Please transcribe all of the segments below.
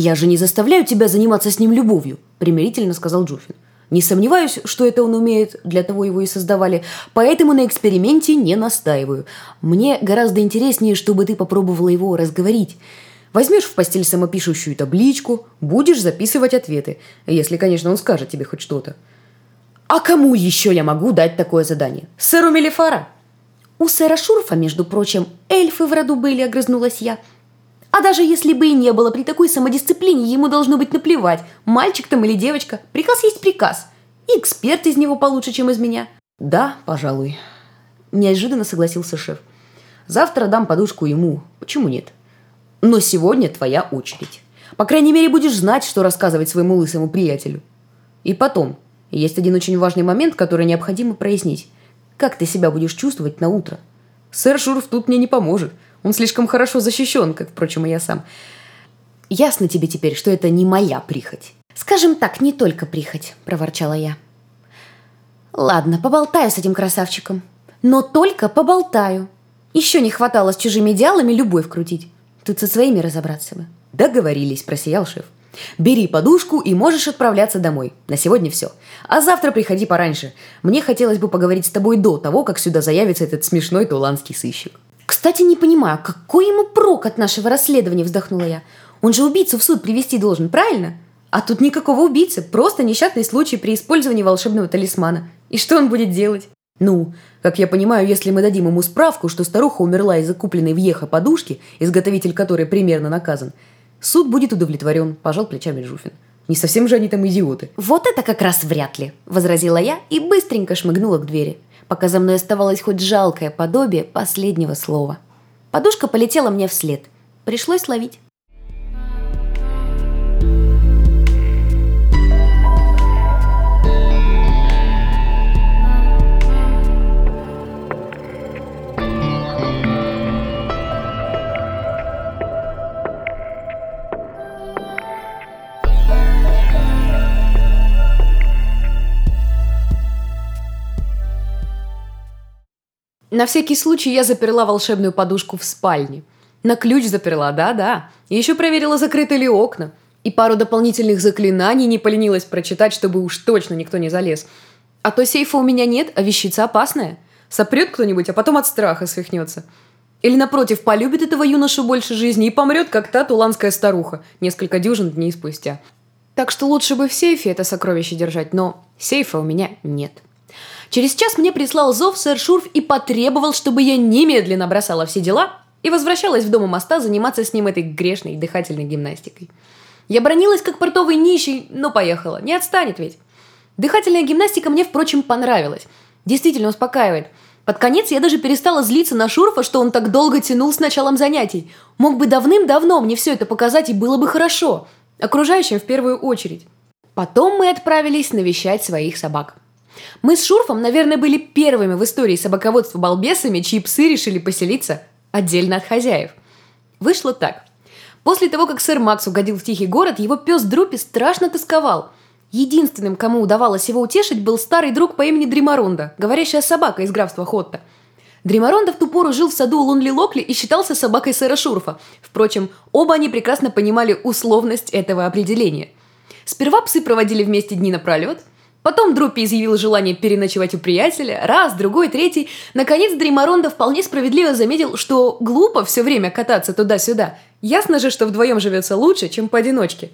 «Я же не заставляю тебя заниматься с ним любовью», – примирительно сказал Джуфин. «Не сомневаюсь, что это он умеет, для того его и создавали, поэтому на эксперименте не настаиваю. Мне гораздо интереснее, чтобы ты попробовала его разговорить. Возьмешь в постель самопишущую табличку, будешь записывать ответы, если, конечно, он скажет тебе хоть что-то. А кому еще я могу дать такое задание? Сэру Мелифара? У сэра Шурфа, между прочим, эльфы в роду были, огрызнулась я. А даже если бы и не было, при такой самодисциплине ему должно быть наплевать, мальчик там или девочка. Приказ есть приказ. И эксперт из него получше, чем из меня. Да, пожалуй. Неожиданно согласился шеф. Завтра дам подушку ему. Почему нет? Но сегодня твоя очередь. По крайней мере, будешь знать, что рассказывать своему лысому приятелю. И потом, есть один очень важный момент, который необходимо прояснить. Как ты себя будешь чувствовать на утро? Сэр Шурф тут мне не поможет – он слишком хорошо защищен, как, впрочем, и я сам. Ясно тебе теперь, что это не моя прихоть. Скажем так, не только прихоть, проворчала я. Ладно, поболтаю с этим красавчиком. Но только поболтаю. Еще не хватало с чужими идеалами любовь крутить. Тут со своими разобраться бы. Договорились, просиял шеф. Бери подушку и можешь отправляться домой. На сегодня все. А завтра приходи пораньше. Мне хотелось бы поговорить с тобой до того, как сюда заявится этот смешной туланский сыщик. «Кстати, не понимаю, какой ему прок от нашего расследования?» – вздохнула я. «Он же убийцу в суд привести должен, правильно?» А тут никакого убийцы, просто несчастный случай при использовании волшебного талисмана. И что он будет делать? Ну, как я понимаю, если мы дадим ему справку, что старуха умерла из-за купленной в Еха подушки, изготовитель которой примерно наказан, суд будет удовлетворен, пожал плечами Жуфин. Не совсем же они там идиоты. Вот это как раз вряд ли, возразила я и быстренько шмыгнула к двери пока за мной оставалось хоть жалкое подобие последнего слова. Подушка полетела мне вслед. Пришлось ловить. На всякий случай я заперла волшебную подушку в спальне. На ключ заперла, да-да. И еще проверила, закрыты ли окна. И пару дополнительных заклинаний не поленилась прочитать, чтобы уж точно никто не залез. А то сейфа у меня нет, а вещица опасная. Сопрет кто-нибудь, а потом от страха свихнется. Или, напротив, полюбит этого юношу больше жизни и помрет, как та туланская старуха, несколько дюжин дней спустя. Так что лучше бы в сейфе это сокровище держать, но сейфа у меня нет. Через час мне прислал зов сэр Шурф и потребовал, чтобы я немедленно бросала все дела и возвращалась в дом у моста заниматься с ним этой грешной дыхательной гимнастикой. Я бронилась как портовый нищий, но поехала. Не отстанет ведь. Дыхательная гимнастика мне, впрочем, понравилась. Действительно успокаивает. Под конец я даже перестала злиться на Шурфа, что он так долго тянул с началом занятий. Мог бы давным-давно мне все это показать, и было бы хорошо. Окружающим в первую очередь. Потом мы отправились навещать своих собак. Мы с Шурфом, наверное, были первыми в истории собаководства балбесами, чьи псы решили поселиться отдельно от хозяев. Вышло так. После того, как сэр Макс угодил в тихий город, его пес Друпи страшно тосковал. Единственным, кому удавалось его утешить, был старый друг по имени Дримаронда, говорящая собака из графства Хотта. Дримаронда в ту пору жил в саду Лонли-Локли и считался собакой сэра Шурфа. Впрочем, оба они прекрасно понимали условность этого определения. Сперва псы проводили вместе дни напролет – Потом Друппи изъявил желание переночевать у приятеля, раз, другой, третий. Наконец Дримаронда вполне справедливо заметил, что глупо все время кататься туда-сюда. Ясно же, что вдвоем живется лучше, чем поодиночке.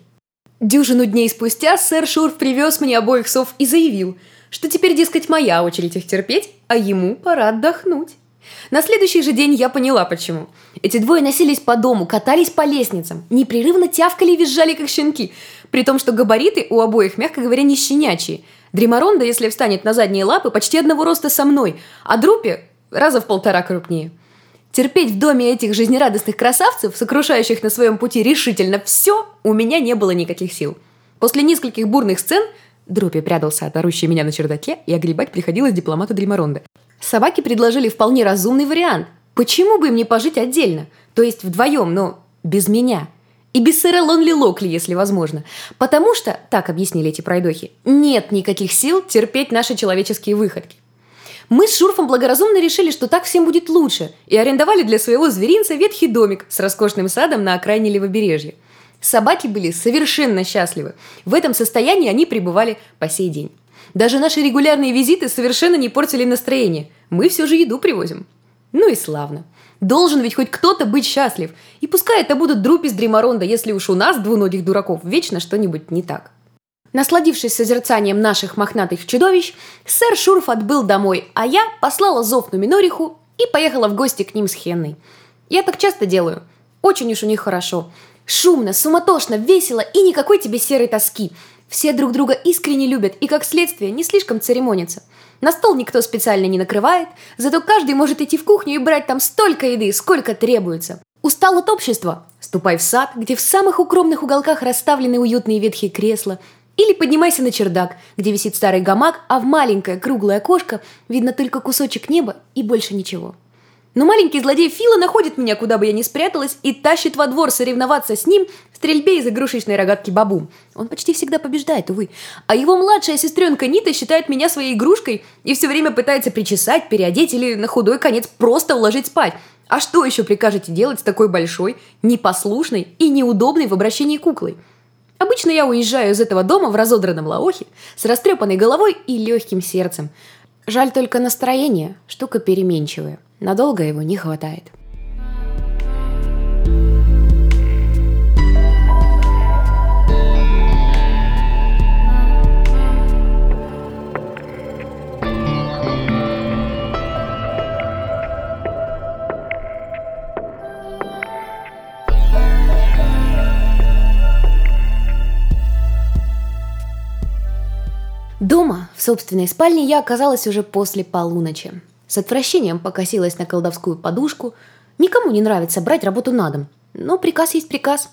Дюжину дней спустя сэр Шурф привез мне обоих сов и заявил, что теперь, дескать, моя очередь их терпеть, а ему пора отдохнуть. На следующий же день я поняла, почему. Эти двое носились по дому, катались по лестницам, непрерывно тявкали и визжали, как щенки, при том, что габариты у обоих, мягко говоря, не щенячьи. Дримаронда, если встанет на задние лапы, почти одного роста со мной, а Друпи раза в полтора крупнее. Терпеть в доме этих жизнерадостных красавцев, сокрушающих на своем пути решительно все, у меня не было никаких сил. После нескольких бурных сцен Друпи прятался от орущей меня на чердаке, и огребать приходилось дипломату Дримаронда. Собаки предложили вполне разумный вариант. Почему бы им не пожить отдельно? То есть вдвоем, но без меня. И без сэра Лонли Локли, если возможно. Потому что, так объяснили эти пройдохи, нет никаких сил терпеть наши человеческие выходки. Мы с Шурфом благоразумно решили, что так всем будет лучше, и арендовали для своего зверинца ветхий домик с роскошным садом на окраине левобережья. Собаки были совершенно счастливы. В этом состоянии они пребывали по сей день. Даже наши регулярные визиты совершенно не портили настроение. Мы все же еду привозим. Ну и славно. Должен ведь хоть кто-то быть счастлив. И пускай это будут Друпис Дримаронда, если уж у нас, двуногих дураков, вечно что-нибудь не так. Насладившись созерцанием наших мохнатых чудовищ, сэр Шурф отбыл домой, а я послала зов на Минориху и поехала в гости к ним с Хенной. Я так часто делаю. Очень уж у них хорошо. Шумно, суматошно, весело и никакой тебе серой тоски. Все друг друга искренне любят и, как следствие, не слишком церемонятся. На стол никто специально не накрывает, зато каждый может идти в кухню и брать там столько еды, сколько требуется. Устал от общества? Ступай в сад, где в самых укромных уголках расставлены уютные ветхие кресла, или поднимайся на чердак, где висит старый гамак, а в маленькое круглое окошко видно только кусочек неба и больше ничего. Но маленький злодей Фила находит меня, куда бы я ни спряталась, и тащит во двор соревноваться с ним в стрельбе из игрушечной рогатки Бабу. Он почти всегда побеждает, увы. А его младшая сестренка Нита считает меня своей игрушкой и все время пытается причесать, переодеть или на худой конец просто уложить спать. А что еще прикажете делать с такой большой, непослушной и неудобной в обращении куклой? Обычно я уезжаю из этого дома в разодранном лаохе, с растрепанной головой и легким сердцем. Жаль только настроение, штука переменчивая. Надолго его не хватает. Собственной спальне, я оказалась уже после полуночи. С отвращением покосилась на колдовскую подушку. Никому не нравится брать работу на дом. Но приказ есть приказ.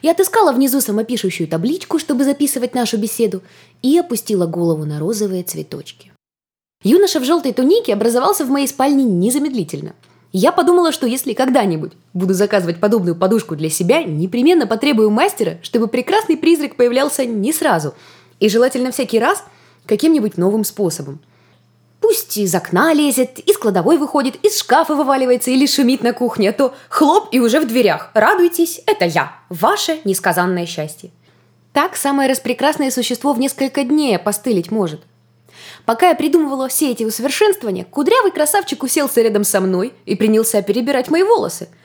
Я отыскала внизу самопишущую табличку, чтобы записывать нашу беседу, и опустила голову на розовые цветочки. Юноша в желтой тунике образовался в моей спальне незамедлительно. Я подумала, что если когда-нибудь буду заказывать подобную подушку для себя, непременно потребую мастера, чтобы прекрасный призрак появлялся не сразу, и желательно всякий раз – каким-нибудь новым способом. Пусть из окна лезет, из кладовой выходит, из шкафа вываливается или шумит на кухне, а то хлоп и уже в дверях. Радуйтесь, это я, ваше несказанное счастье. Так самое распрекрасное существо в несколько дней постылить может. Пока я придумывала все эти усовершенствования, кудрявый красавчик уселся рядом со мной и принялся перебирать мои волосы –